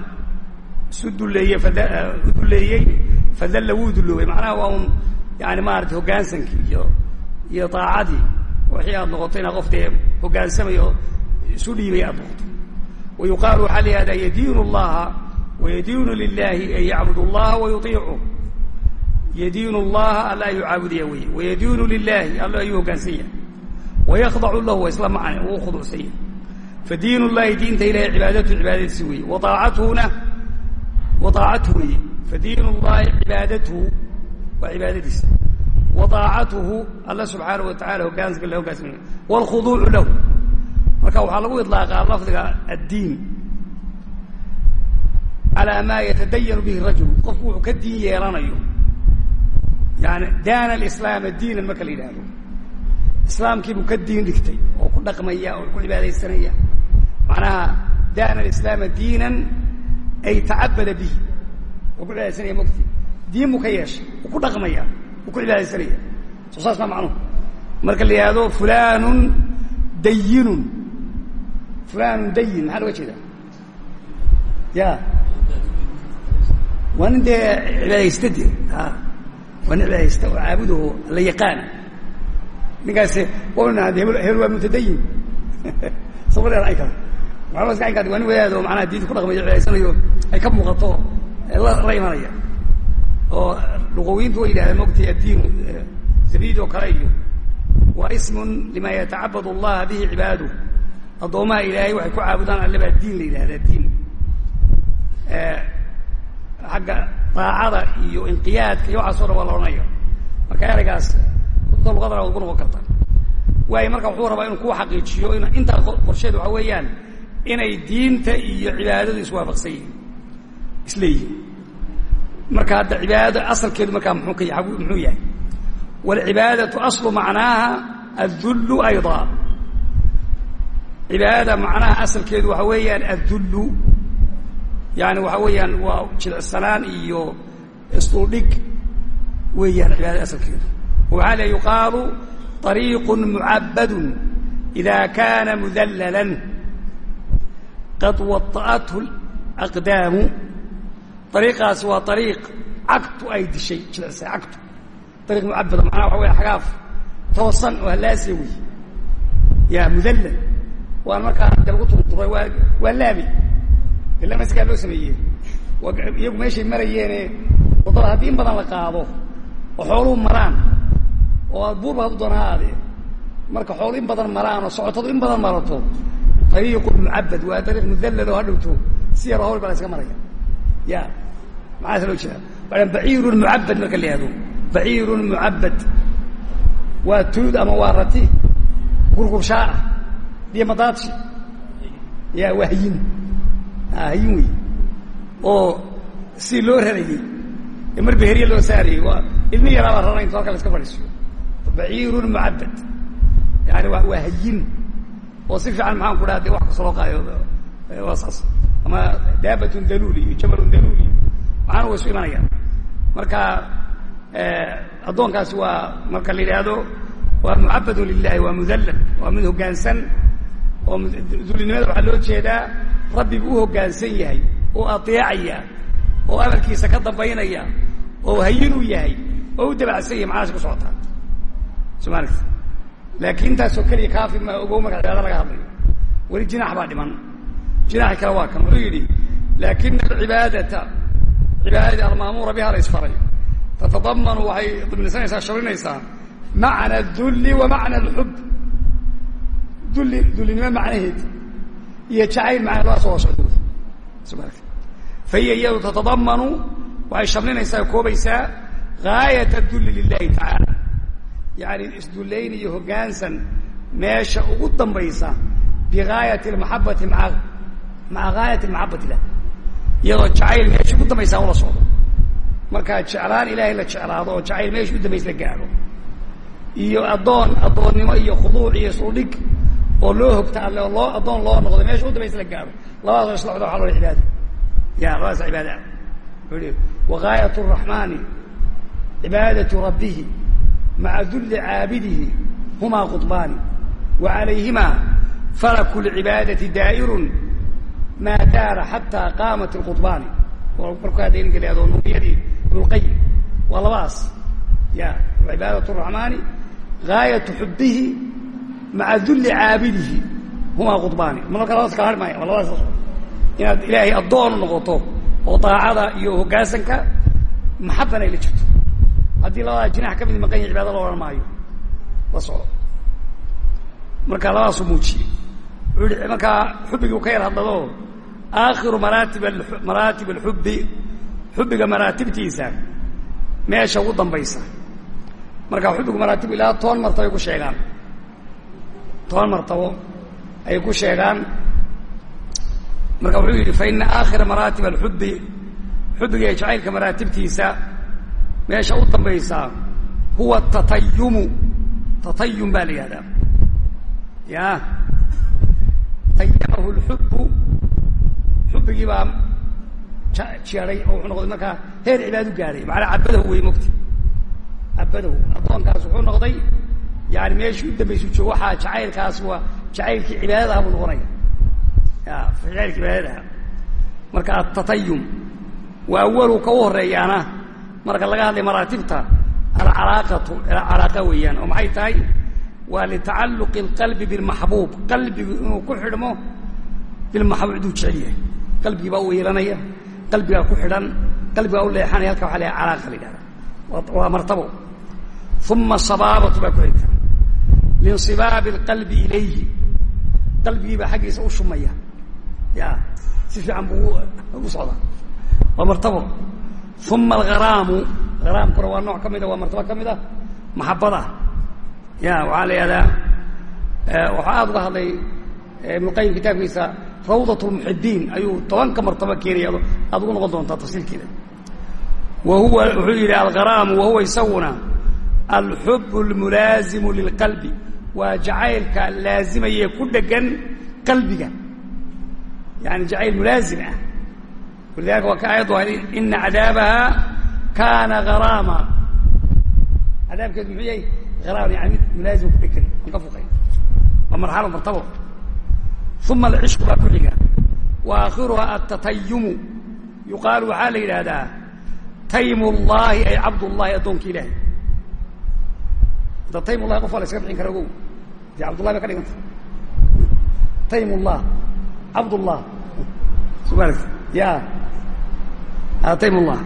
Speaker 1: isu dulleeye u dulleeyey fadalla wuu dulloobay macnaha waa un yani maarata hoggaansankii iyo iyo daacadii wixii aad noqoto inaad qof dee hoggaansamay isu dhiibay aad noqoto wa waxaa la yihahdaa yadiinu llaha wayadiinu lilahi an yacbud اllaha wayuiicu yadiinu llaha alla ayuu caabudaya wey wayadiinu lilahi alla ayuu hoggaansan yahay wayakdacu lahu isla macne wuu khuduucsan yahay fadiin llahi diinta ilahay cibaadatu cibaadadiisi weeye waaacatuhuna waaacatuhu weye fadiin llahi cibaadatuhu waa cibaadadiisa waaacatuhu alla subxaana wa tacala hogaanska la hogaansamaya wاlkhuduucu lahu marka waxaa lagu iطlaaqaa lafdiga addiin calى ma yatadayanu bihi rajul qofku wuxuu ka diin yeelanayo yani daana alislaama diinan marka la yidhaahdo islaamkiibuu ka diin dhigtay oo ku dhaqmaya oo ku cibaadaysanaya macnaha daana alislaama diinan ay tacabada bihi oo ku cibaadaysanaya mogti diin buu ka yeeshay uu ku dhaqmaya uu ku cibaadaysanaya soo saas maa macnuhu marka la yidhahdo fulanun dayinun fulanun dayin maxaa loga jeedaa ya waa nin dee cibaadaysta de a waa nin cibaadaysta oo caabudaho la yaqaana ninkaas wana hebel waa mutadayin sabadeen ay kale waxaba iska aynkaad waa nin wadaado macnaha diinta ku dhaqmayo cibaadaysanayo ay ka muuqato la imanaya oo luqawiintu way yidhahdeen mogtay addiin zabiid oo kale iyo waa ismun lima yatacabad allaha bihi cibaaduh addoomaha ilaahay waxay ku caabudaan alle baa diin la yidhahdaa diin. Xagga daacada iyo inqiyaadka iyo waxaaso dhan waa la odhanaya. Marka eraygaas kutubta luqadana waad noqon karta. Waayo marka wuxuu rabaa inuu ku xaqiijiyo in intaa qorsheed waxa weeyaan inay diinta iyo cibaadadu iswaafaqsan yihiin isleeyihiin marka hadda cibaadada asalkeedu markaa muxuu ka yahay muxuu yahay waalcibaadatu aslu macnaaha addullu ayda cibaadada macnaha asalkeedu waxa weeyaan addullu yani waxa weeyaan waa jilicsanaan iyo isduldhig weeyaan cibaadada asalkeedu waxaa le yuqaalu طريق معبد إذا كان مذللا قد وطأته الأقدام ariiqaas waa ariiq cagtu ay dishay jilisay cagtu ariiq mucabada macnaha waxa wey agaaf toosan oo hallaasiya wey ya mudallad waan markaa de lagu turturay waa waa laami ilama sikaa loo sameeyey iyagu meeshay marayeene waddada haddii in badan la qaado oo xooluhu maraan oo buurba hadu doona ha aadee marka xoolu in badan maraan oo socotadu in badan marato ariiqu mucabad waa ariiq mudallad oo hadhowto si yaroo hawl ba la iska maraya ya maxaasa loo jeeda baciirun mucabad marka la yihahdo baciirun mucabad waa tuud ama waa rati? Gurgurshaa ah biyo madaadshi ya waa hayin. Hayin wey oo si loo rarayey mar beheriye loo saarayey waa ilmi yaraabaa rara intu halka la iska fadhiisiyo baciirun mucabad yani waa hayin. Oo si fiican maxaan ku dhaha de wax kasta loo qaadayo waa saas ama daabatun daluuli iyo jamalun daluuli. Maxaana way isu imanayaan marka addoonkaasi waa marka la yidhaahdo waa mucabadun lilahi waa mudallal waa mid hoggaansan. Oo dulinimada waxaa loo jeedaa rabbi buu u hoggaansan yahay oo adeecaya oo amarkiisa ka dambaynaya oo hayin u yahay oo u dabacsan yahay macnahaas ku socotaa somalia laakiin intaasoo keliya kaafi ma ogow marka cibaada laga hadlayo. Weli jinax baa dhiman jinaxi kale waa kan wuxuu yidhi laakina alcibaadata cibaadadii almaamuura biha la isfaray. Tatadamanu waxay dimnisanaysaa shurinaysaa macna adulli wa macna alxub dulli dullinimo macnaheed iyo jacayl macna labaa soo socdo. Somalia fa hiya iyadu tatadamanu waxay shamlinaysaa koobaysaa gaayat adulli lilahi tacaala yani isdullayn iyo hoggaansan meesha ugu dambaysa bigaayati almaxabati maa gaayat maxabat ilah iyadoo jacayl meesha ku dambaysaa ula socdo. Markaa jeclaan ilaahay la jeclaado oo jacayl meesha ku dambays la gaadho iyo addoon addoonnimo iyo khuduuc iyo isudhig oo loo hogta alle oo loo addoon loo noqdo meesha ku dambays la gaadho labadaasoo islaxda waxa loo cibaada. Ya labadaas cibaada. Wa gaayat raxmaani cibaadatu rabbihi maca dulli caabidihi humaa qudbaani wa calayhimaa falaku lcibaadati daa'irun maa daara xataa qaamat اlqطbaani markuu hadda inka lahado nuuriyadii ibnulqayim waa labadaas ya cibaadaة الraxmaani gaayatu xubihi maca dulli caabidihi humaa qطbaani marka labadaas kala hari maaya labadaas inaad ilaahay addoon noqoto oo daacada iyo hoggaansanka maxabbana ay la jirto haddii labadaa jinax ka mid maqan yahi cibada loo odhan maayo la socdo marka labadaasuu muujiyey wuxuu yihi markaa xubbigii u ka yar hadlado aakhiru maraatib alxubbi xubbiga maraatibtiisa meesha ugu dambaysa marka xubbigu maraatib ilaa toban martabo ay ku sheegaan toban martabo ay ku sheegaan marka wuxuu yidhi faina aakhira maraatib alxubbi xubbiga iyo jacaylka maraatibtiisa meesha u dambaysaa huwa tatayumu tatayum baa la yihahdaa ya tayamahu lxubbu xubbigii baa jeeday oo wuxuu noqday markaa heer cibaadu gaadhay macnaa cabadahu wey mogti cabadahu addoonkaas wuxuu noqday yani meeshii u dambaysu joogo waxaa jacaylkaas waa jacaylkii cibaadadaha buu noqonaya. Ya jacaylkii cibaadadaha marka atatayum waa awalu ka u horeeyaana marka laga hadlay maraatibta alcalaaqatu calaaqa weeyaan oo maxay tahay? Waa litacalluqi اlqalbi bilmaxbuub qalbigu inuu ku xidhmo bilmaxbuub ciduu jecel yahay qalbigii baa u yeelanaya qalbigaa ku xidhan qalbigaa u leexanaya halka waxa la calaaqa la yidhahda waa martabo. Uma sabaabatu baa ku xigta linsibaabi اlqalbi ilayhi. Qalbigiibaa xaggiisa u shumaya. Ya si fiican buu ugu socdaa waa martabo. Uma algharaamu. Haraamkuna waa nooc ka mida waa martabo ka mid a maxabada ya waxaa la yihahdaa waxaa aada uga hadlay ibnuqayim kitaabkiisa rawdat lmuxibiin ayuu tobanka martabo keenaya aada ugu noqon doontaa tafsiilkeeda wa huwa wuxuu yidhi algharaamu wahuwa isaguna alxub اlmulaazimu lilqalbi. Waa jacaylka laazimaye ku dhegan qalbiga. Yani jacayl mulaazim ah. Walidalika waa ka aayaddu ahayd ina cadaabaha kaana haraama cadaabkeedu muxuu yahay haraam yani mid mulaazim ku dhegan. Aan ka fuqay waa marxalo martabo uma alcishqu baa ku xiga wa aakhiruha atatayumu yuqaalu waxaa la yidhaahdaa taym llahi ay cabdullahi addoonka ilaahay hadda taym ullahi qof waa la bixin kara ogow cabdullahi bay ka dhiganta taym ullah cabdullah soo ma aragti ya taym ullah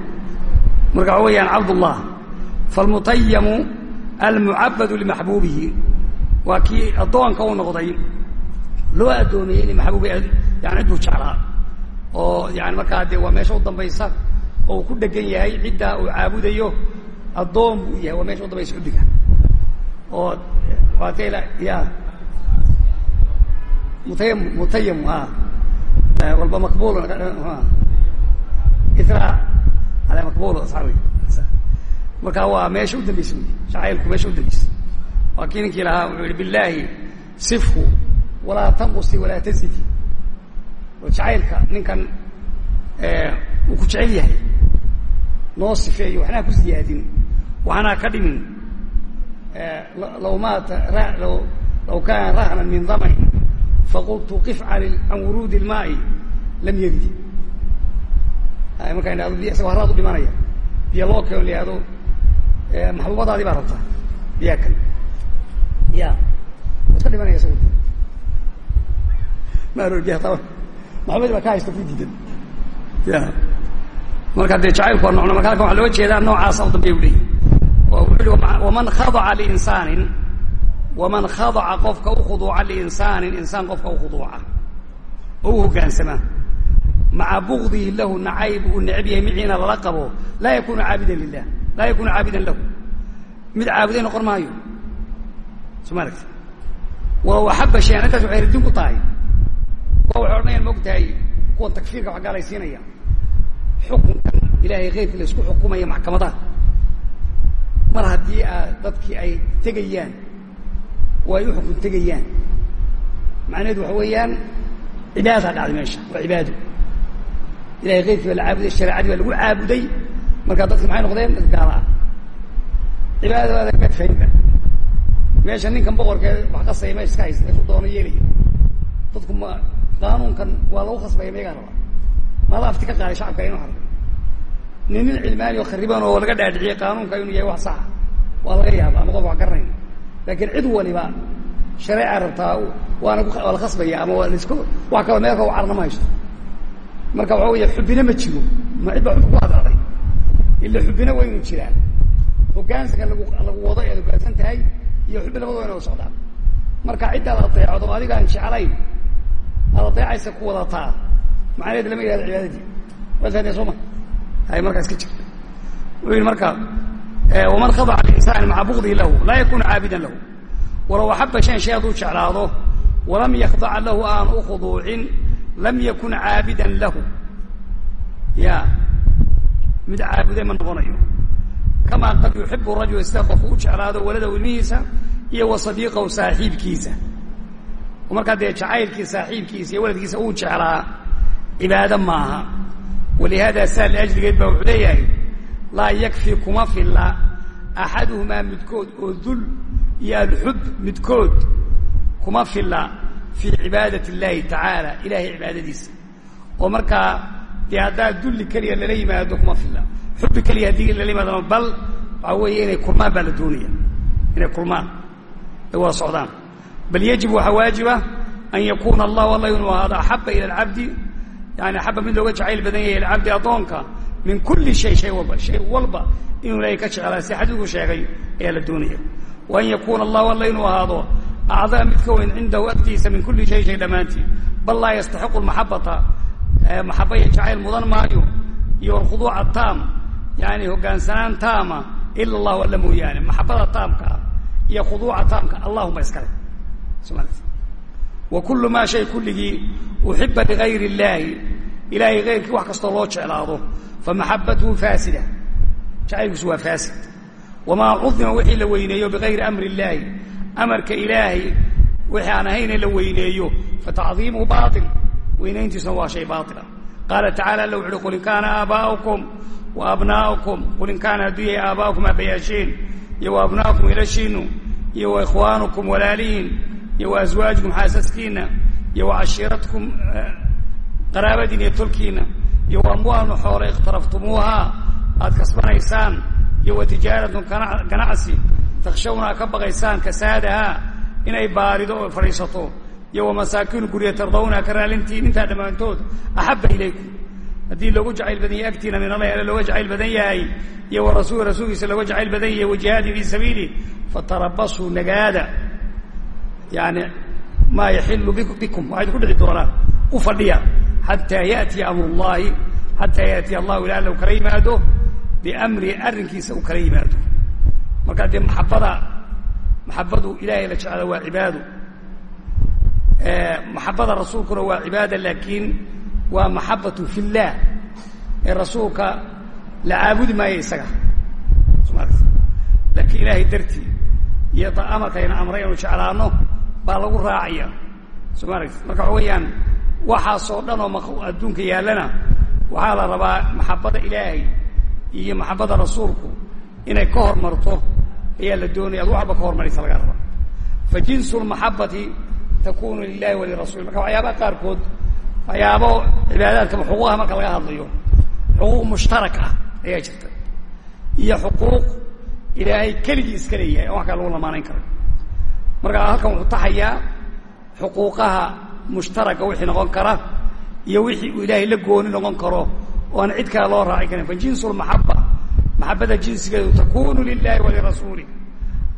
Speaker 1: marka waxa weeyaan cabdullah falmutayamu almucabadu limaxbuubihi waa kii addoonka u noqday loo addoomiyey in maxbuub yani cidduu jeclaa. Oo yani markaa dee waa meesha u dambaysa oo uu ku dhegan yahay ciddaa uu caabudayo addoon buu yahay waa meesha u dambaysa xubbiga oo waatayla ya. Mutayam mutayam a walba maqbul itra ale maqbul sawi marka waa meesha u dambaysa shacaylku meesha u dambaysa. Waa kii lahaa wuxuu yihi billahi sifku walaa tanqusi walaa tasidi oo jacaylka ninkan uu ku jecel yahay noo sifeeyo waxnaa ku ziyaadin waxnaa ka dhimin law maata law kaana rahnan min damain faqultu qif an can wuruudi ilmaai lam yabdi markaa idhahdo biy haraad u dhimanaya. Biyo loo keeno la yihahdo maxbuubadaadii baa rabtaa biyaa kan. Ya iska dhimanaya isagu maxbubadii baa ka haysta ku diidan marka dee jacaylku waa nocno marka halkan waxaa looga jeedaa noocaasa u dambeya u leeyahy waman khadaca liinsaanin waman khadaca qofka u khuduuca liinsaanin insaan qofka u khuduuca oo u hoggaansama maca bugdihi lahu nacayb uu necb yahay miciina lala qabo laa yakunu caabidan lilah laa yakunu caabidan lahu mid caabuday noqon maayo soo ma aragti walow axaba shayan intaas waxay radin ku tahay kuwa waxay odhanayaan ma og tahay kuwan takfiirka wax gaalaysiinaya xukunkan ilaahay keyrkii la isku xukumaya maxkamadaha mar haddii a dadkii ay tegayaan oo ay u xukun tegayaan. Macnaheedu waxa weeyaan cibaadaha dhacday meesha waa cibaado ilahay keyrkii baa la caabuday shareecadii baa lagu caabuday markaa dadki maxay noqdeen? Dad gaala. Ah cibaadadaada meesha ninkan boqorkee wax qasaya meesha iska haysta meeshu doono yeelaya dadku ma qaanuunkan waa lagu khasbaya meegaa rabaa mala afti ka qaaday shacabka inu haro nin nin cilmaani oo khariban oo laga dhaadhiciyey qaanuunka inuu yahay wax saxa waa laga yaaba ama qof wax garanayn. Laakiin cid waliba shareeca rabtaa waana waa la khasbaya ama waa la isku wax kaloo meelka u carna ma haysto. Marka waxa weya xubbina ma jiro ma cid baa xubbi ku hadlaaday ila xubbina waynu jiraan. Hoggaansanka lagu lagu wado ead hoggaansan tahay iyo xubbi labadoo ina socdaan. Marka ciddaad adeecdo adiga jeclayn aad adeecaysa ku wadataa macnaheed lama yihahdo cibaadadii. Waa fahdeen soo ma? Hay markaa iska jirta wuxuu yihi marka waman khadaca linsani maca bugdihi lahu laa yakunu caabidan lahu. Walow axaba shan shay hadduu jeclaado walam yakdaca lahu aan u lam yakun caabidan lahu. Ya mid caabuday ma noqonayo. Kamaa qad yuxibu rajula sida qofku u jeclaado waladahu iyo wa sadiiqahu saaxiibkiisa markaa dee jacaylkii saaxiibkiisa iyo waladkiisa uu jeclaa cibaado maaha. Walihaada saa liajligeed baa wuxuu leeyahay laa yakfi kuma filla. Axaduhumaa midkood oo dul iyo alxub midkood kuma filla fii cibaadat اllahi tacaala ilahay cibaadadiisa. Oo markaa dee haddaa dulli keliya lala yimaado kuma filla. Xubbi keliya haddii lala yimaadona bal waxaa weeye inay kulmaan baa la doonaya. Inay kulmaan. Ay wada socdaan bal yajib waxaa waajiba an yakuuna allahu alla inuu ahaado axaba ila alcabdi yani axaba mid looga jacayl badan yahay ilcabdi addoonka min kulli shay shay walba shay walba inuu ilahay ka jeclaa si xadiidku sheegay ayaa la doonaya wa an yakuuna allahu alla inuu ahaado acdama mid ka weyn cindahu agtiisa min kulli shay shay dhammaantii bal laa yastaxiqu lmaxabata maxabaya jacayl mudan maayo iyo alkhuduuca taam yani hoggaansanaan taama ila allahu alla mooyaane maxabada taamka ah iyo khuduuca taamka allahuma iskale wa kullu maa shay kulligii uxiba ligayr illaahi ilaahay hayrkii wax kastoo loo jeclaado. Famaxabatuhu faasida. Jacaylkiisu waa faasid. Wamaa cudima wixii la weyneeyo bigayri amri illaahi amarka ilaahay wixii aan ahayn in la weyneeyo. Fatacdiimuhu baail weynayntiisuna waa shay baailah qaala tacala alla wuxu uhi qul in kaana aabaa'ukum wa abnaa'ukum qul in kaana hadduu yahay aabaa'ukum aabayaashiin iyo wa abnaa'ukum ilashiinu iyo wa ikhwaanukum walaalihiin iyo wa aswaajukum xaasaskiina iyo wa cashiiratkum qaraabadiin iyo tolkiina iyo wa amwaalnu xoole ikhtaraftumuuhaa aad kasbanaysaan iyo wa tijaaratun ganacsi takshawna ka baqaysaan kasaadahaa inay baarido oo fadhiisato iyo wa masaakiinu gurya tardawna ka raalintiin intaa dhammaantood axabba ilaykum. Haddii loogu jacayl badan yahay agtiina min allahi alle looga jacayl badan yahay iyo wa rasuuli rasuulkiisa looga jacayl badan yahay wa jihaadin fii sabiili fatarabasuu nagaada yani maa yaxilu bikum waxay idinku dhici doonaan u fadhiya xataa yaatiya amru llahi xataa yaatiya allahu ila alla u kala yimaado biamrihi arrinkiisa uu kala yimaado markaa dee maxabada maxabadu ilahay la jeclaada waa cibaado maxabada rasuulkuna waa cibaada laakiin waa maxabatu fi llah ee rasuulka la caabudi maayo isaga laakiin ilaahay dartii iyo amarkayna amray anu jeclaano baa lagu raacaya. Soo ma aragti marka waxa weeyaan waxaasoo dhan oo adduunka yaallana waxaa la rabaa maxabada ilaahay iyo maxabada rasuulku inay ka hormarto ayaa la doonaya ad waxba ka hormaraysa laga rabaa. Fa jinsu lmaxabati takunu lilahi walirasuli marka waxyaabaha qaarkood waxyaabo cibaadaadka xuquuqaha marka laga hadlayo xuquuq mushtarak ah ayaa jirta. Iyo xuquuq ilaahay keligii iska leeyahay oo wax kale lagu lamaanayn karo marka halkan wuxuu taxayaa xuquuqaha mushtaraka wixii noqon kara iyo wixii uu ilaahay la gooni noqon karo oo aan cid kale loo raaci karin. Fa jinsu lmaxaba maxabada jinsigeedu takunu lilahi walirasuuli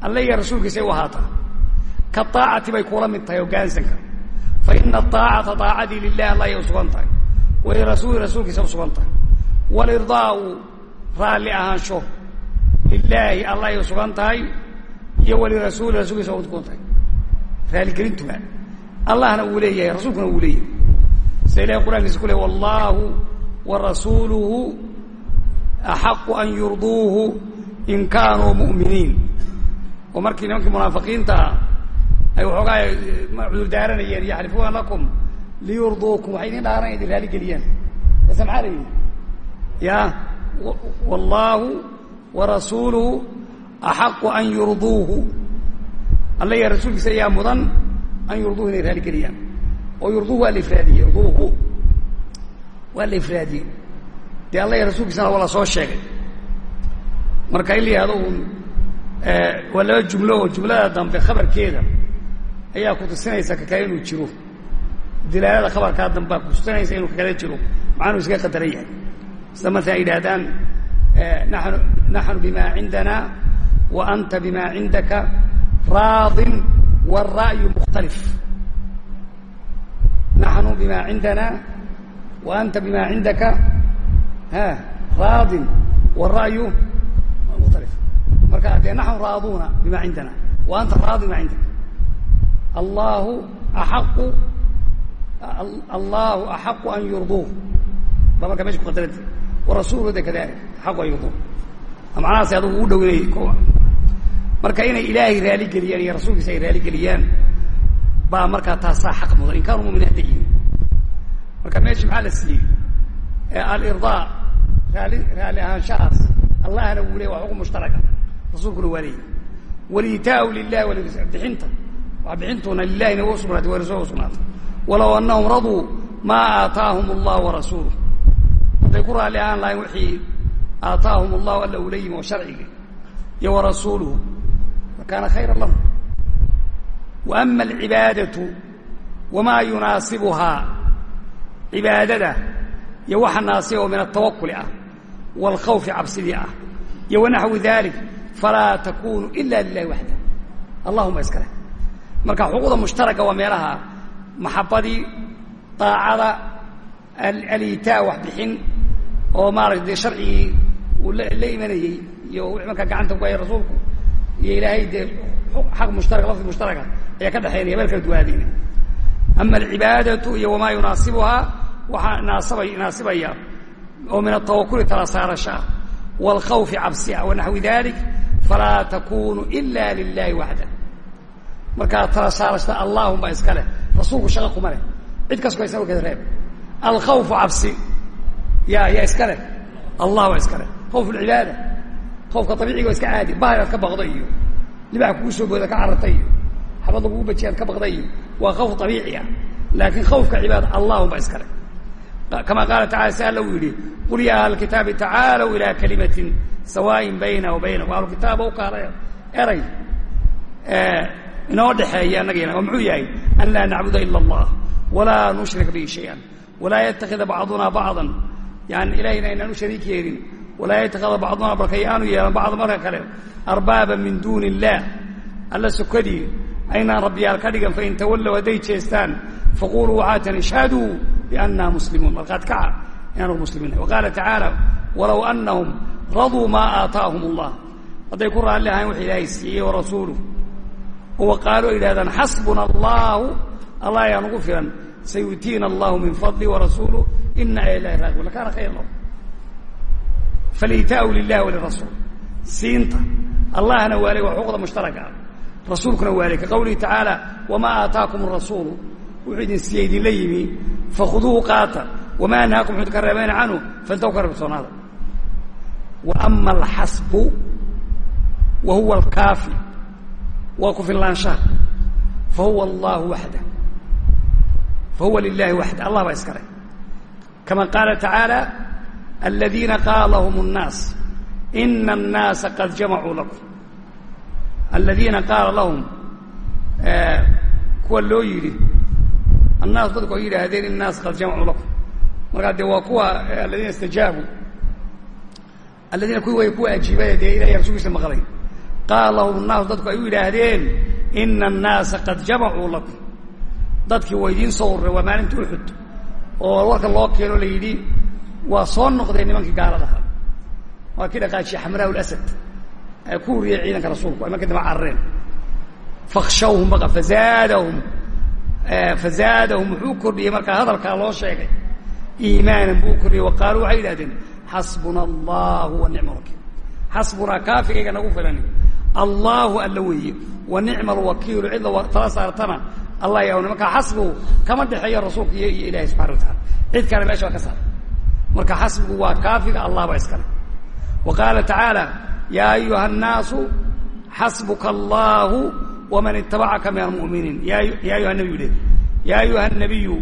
Speaker 1: alle iyo rasuulkiisay u ahaataa ka aacati bay kuula mid tahay hoggaansanka fa ina aacata aacadii lilahi alla ayay usugan tahay. Walirasuuli rasuulkiisa usugan tahay. Walirdaau raalli ahaansho. Lilaahi alla ay usugan tahay iyo walirasuuli rasuulkiisa usugan tahay raaligelintuba allahna uu leeyahay rasuulkuna uu leeyahay. Sida ilahay qur'ankiisa ku ley wallahu warasuuluhu axaqu an yurduuhu in kaanuu mu'miniin. Oo markii nimankii munaafiqiinta ah ay waxoogaa cudur daaranayeen yaxlifuuna lakum liyurduukum. Waxay idin dhaaranaya idin raaligeliyaan ase maxaa ya wallaahu warasuuluhu axaqu an yurduuhu alla ya rasuulkiisa ayaa mudan an yurduuhu inay raaligeliyaan oo yurduuhu waa la ifraadiyey yurduuhu waa la ifraadiyey dee alla rasuulkiisana waa la soo sheegay marka in la yihahdo uun waa laba jumlo oo jumlada dambe khabarkeeda ayaa kutusinaysa kakale inuu jiro dilaalada khabarkaa dambea kutusinaysa inuu kakale jiro maxaanuu iskaga qadaran yahay sida marka ay naxnu bima cindana wa anta bima cindaka raadin wاra'yu mukhtalif naxnu bima cindana wa anta bima cindaka ha raadin wاra'yu mukhtalif marka dee naxnu raaduuna bima cindana wa anta raadi bima cindaka allahu axaqu allahu axaqu an yurduuh ba marka meesha kuqadaranta warasuulu de kadalik axaqu an yurduuh macnahaas adugu u dhownay kuwa marka inay ilaahay raaligeliyaan iyo rasuulkiisa ay raaligeliyaan baa markaa taasaa xaq mudan. In kaanuu muminiin hadday marka meesha maxaa la siiyey? Alirdaa raali raali ahaanshahaas. Allahna wuu leey waa xuquuq mushtaraka. Rasuulkuna waa leeyahy waliitaau lilahi wal bixinta. Waa bixintuna lilahina wa usugnaatay wa rasul usugnaatay walow anahum raduu maa aataahum allah warasuuluh hadday ku raalli ahaan lahayn wixii aataahum allahu alla ula yimi oo sharciga iyo warasuuluhu fakaana khayra lahum wa ama alcibaadatu wamaa yunaasibuhaa cibaadada iyo waxa naasiba oo min atawakuli ah waalkhawfi cabsidii ah iyo wanaxwi dalik falaa takunu ila lilahi waxda allahuma iskale marka xuquuqda mushtaraka waa meelaha maxabadii daacada aliitaa wax bixin oo maarata dee sharcigii uu la imanayey iyo wixii markaa gacanta ku haya rasuulku iyo ilaahay dee xaq mushtaraka lafdi mushtaraka ayaa ka dhexaynaya meel kala duwaadayna ama alcibaadatu iyo wamaa yunaasibuhaa waxaa naasabay naasibaya oo min atawakuli tala saarashaa wاlkhawfi cabsia wanaxwi dalik falaa takunu ila lilahi waxda. Markaa tala saarashada allahum baa iska leh rasuulku shaqa kuma leh. Cid kas ku haysa kada reeb. Alkhawfu cabsi ya yaa iska leh. Allah baa iska leh. Khawf lcibaada oobka abiiciga iska caadi bahal aad ka baqdo iyo libaax kugu soo booda ka cararta iyo xabad lagugu bajiy ad ka baqda iyo waa khawf abiici ah. Laakiin khawfka cibaada allahumba iskale kama qaala tacala sala uu qul yaa ahla kitaabi tacaalow ilaa kalimatin sawaayin bayna wa baynakum ahlukitaaba ukaala eray inoo dhexeeya annagayna oo muxuu yahay an laa nacbuda ila allah walaa nushrik bihi shay-an walaa yatakida bacduna bacdan. Yani ilahayna inaan u shariik yeelin walaa yatakida bacduna aanu yeelan bacd marka kale arbaaba min duuni اllah alla sukadii aynaan rabbiyaal ka dhigan fain tawallow hadday jeestaan faquluu waxaatan ishhaduu bianna muslimuun. Markaad kaca inaanu muslimiin waqaala tacaala walow anahum raduu maa aataahum allah. Hadday ku raalli ahayn wax ilaahay siiyey wa qaaluu ay yidhahdaan xasbuna allahu allah ayaa nugu filan. Sayutiina allahu min fadli warasuuluh ina ilahi raagiun lakaana khayr lahu faliitaau lilah walirasuul siinta allahna waalay waa xuquuqda mushtaraka ah rasuulkuna waalay ka qawlihi tacaala wamaa aataakum rasuulu wuxuu idin siiyey idinla yimi fakhuduuhu qaata wamaa nahaakum idinka reebayna canhu fantaw ka reebtoonaada wa ama alxasbu wa huwa alkaafi waa ku finlaanshaha fa huwa allahu waxda fa huwa lilahi waxda allah baa iskale kama qaala tacaala aladiina qaala lahum الnaas ina الnaasa qad jamacuu lakum aladiina qaala lahum kuwa loo yidhi annaas dadku ay yidhaahdeen in naas qad jamacuu lakum markaa dee waa kuwa aladiina istajaabuu aladiina kuwi way kuwa ajiibaya dee ilahay rasuulkiisa maqlay qaala lahum الnaasu dadku ay u yidhaahdeen ina الnaasa qad jamacuu lakum dadkii waa idiin soo ururay waa maalinta uxud oo warka loo keeno la yidhi waa soo noqdeen nimankii gaaladaha waa kii dhaqaajiye xamraa اlasad ee ku uriyey ciidanka rasuulku ay markii damba carareen. Fakshawhum baqa fazaadahum. Fazaadahum wuxuu kordhiyey markaa hadalkaa loo sheegay. Iimaanan buu kordhiyey. Wa waxay yidhahdeen xasbuna allahu wa nicma wakiil. Xasbunaa kaafigayga nagu filani. Allahu alla weeye wa nicma alwakiilu cid la tala saartana allah yawna markaa xasbigu kama dhexeeyo rasuulka iyo iyo ilahi subxana wa taala cid kale meesha waa ka saar marka xasbigu waa kaafiga allah baa iskale wa qaala tacaala yaa ayuha الnaasu xasbuka allahu waman itabacaka min almu'miniin. Ya ayuha nabiyu dheh yaa ayuha nabiyu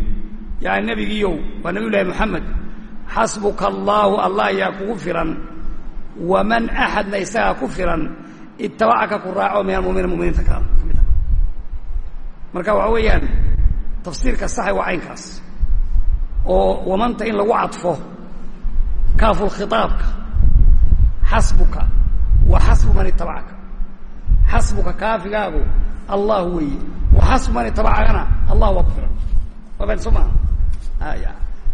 Speaker 1: yaa nebigiiyow waa nabiy llahi xasbuka allaahu allah ayaa kugu filan waman axadna isagaa ku filan itabacaka ku raaco min almuminiin muminiinta ka. Kamid a marka waxa weeyaan tafsiirka saxa waa caynkaas. Oo wamanta in lagu cadfo kaafulkhitaabka xasbuka wa xasbu man itabacaka xasbuka kaafigaagu allah weeye wa xasbu man itabacakana allah waa ku filan waa baan soo maha aya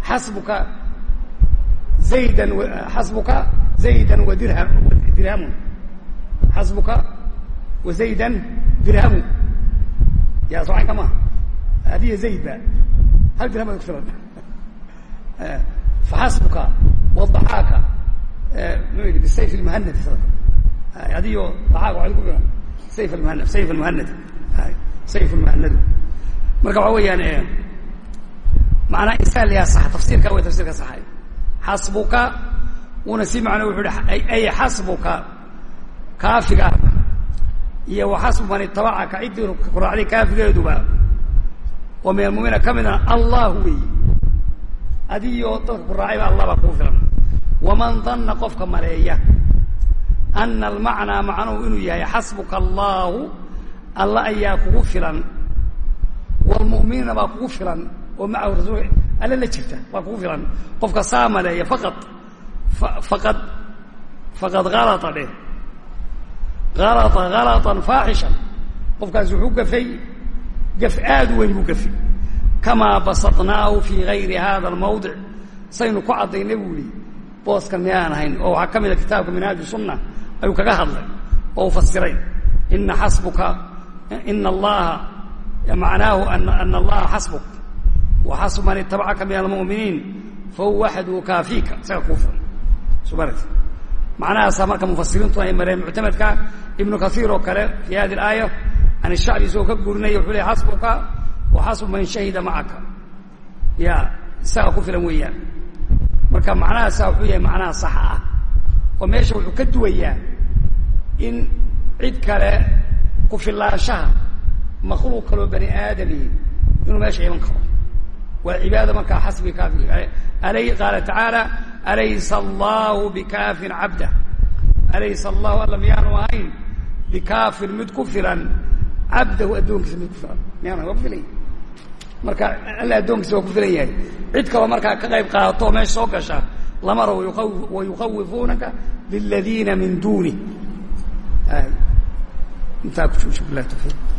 Speaker 1: xasbuka zaydan xasbuka zaydan wa dirham dirhamun xasbuka wa zaydan dirhamu ya soo caynka maha adiya zayd ba hal dirham ay ku filan faxasbuka wadaxaaka mu yidhi bisayf lmuhanadi adiyo daxaaka waxay ku filan sayf almuhanad sayf almuhanad sayf almuhanadu marka waxa weeyaan macnaa insaan layaa saxa tafsiirka way tafsirka saxay xasbuka una si macno wuxuu hi ay xasbuka kaafigaaga iyo wa xasbu man itabacaka ciddii ku raacday kaafigeeduba oo min almuminiina ka midna allah weeye adiyo dadka ku raacayba allah baa kugu filan waman danna qofka maleeya ana almacnaa macnuhu inuu yahay xasbuka allaahu alla ayaa kugu filan waalmu'miniina baa kugu filan oo macahu rasuul alle la jirta baa kugu filan qofka saa maleeya faqad faqad faqad halata dheh halata halatan faaxishan qofkaas wuxuu gafay gaf aad u weyn buu gafi kamaa basatnaahu fii gayri hada almawdic saynu ku caddaynay buu yihi booskan miyaan ahayn oo waxaa ka mid a kitaabka minhaaju sunna ayuu kaga hadlay oo uu fasiray ina xasbuka ina allaha macnaahu ana allaha xasbuk wa xasbu man itabacaka min almu'miniin fahuwa waxduhu kaafiika isaga kuu filan subarat macnahaasaa marka mufasiriintu ay mareen muctamadka ibnu kaiir oo kale fi hadi alaaya can shacbi isagoo ka gurinaya wuxuu ley xasbuka wa xasbu man shahida macaka ya isaga ku filan weeyaan marka macnahaasa wuxuu yahay macnaha saxa ah. Oo meesha wuxuu ka duwayaa in cid kale ku filaanshaha makhluuq kaloo bani aadami inuu meesha iman karo. Waa cibaada markaa xasbi kaafi qaala tacaala alaysa allahu bikaafin cabda. Alaysa allahu alla miyaanu ahayn bikaafin mid ku filan cabdahu addoonkiisa mid ku filan. Miyaanu filan yahay marka alla addoonkiisa waa ku filan yahay. Cid kaloo markaa ka qayb qaadato meesha soo gasha wa yukawifuunaka liladiina min duunih intaa ku joogso bilah tawfiiq